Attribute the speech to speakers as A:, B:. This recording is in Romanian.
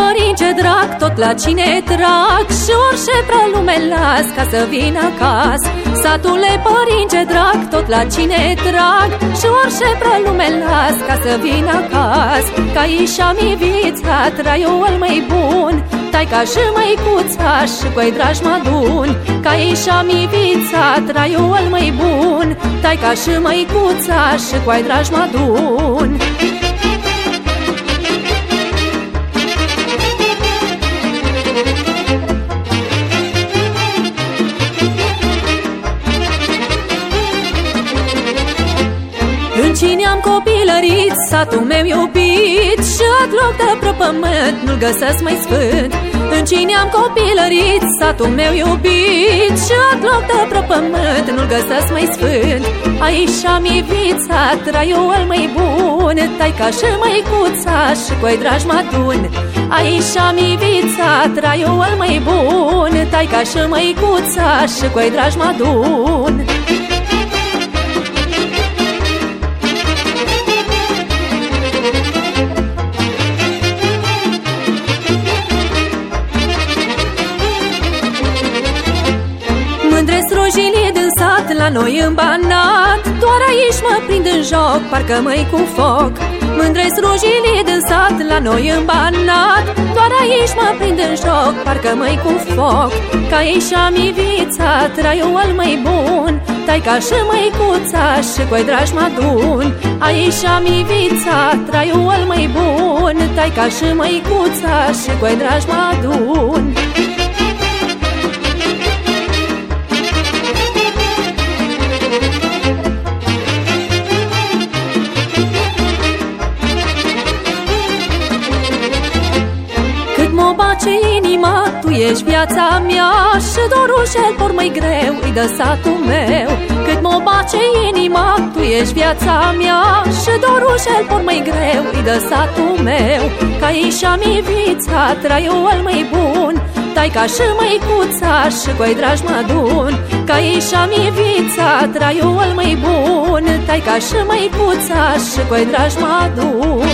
A: părince drag, tot la cine trag? Și orice prea lume las ca să vină acasă. Satule părince drag, tot la cine trag? Și orice prea lume las ca să vină acasă. Ca ișa mi vița, traiul mai bun ca și măicuța și cu-ai dragi mă adun. Ca ișa mi vița, traiul mai bun ca și măicuța și cu-ai dragi mă adun cine am copilărit, satul meu iubit. Și loc de pe pământ nu-l găsesc mai sfânt. În cine am copilărit, satul meu iubit. Și loc de pe pământ nu-l găsesc mai sfânt. Aici am ivița, traiul mai bun. Taica și măicuța și coi dragi mă adun Aici am ivița, traiul mai bun. Taica și măicuța și coi dragi mă adun rojile din sat la noi în banat Doar aici mă prind în joc, parcă măi cu foc. Mândresc rojile din sat la noi în banat Doar aici mă prind în joc, parcă măi cu foc. Ca aici am ivița, traiul al mai bun. Ca și măicuța și coi dragi mă adun. Aici am ivița, traiul al mai bun. Ca și măicuța și coi dragi mă adun ești viața mea Și dorul cel por mai greu îi dă satul meu. Cât mă bace inima, tu ești viața mea Și dorul cel por mai greu îi dă satul meu. Ca ișa mi vița, traiul mai bun ca și măicuța și coi dragi mă adun Ca ișa mi vița, traiul mai bun ca și măicuța și coi dragi mă adun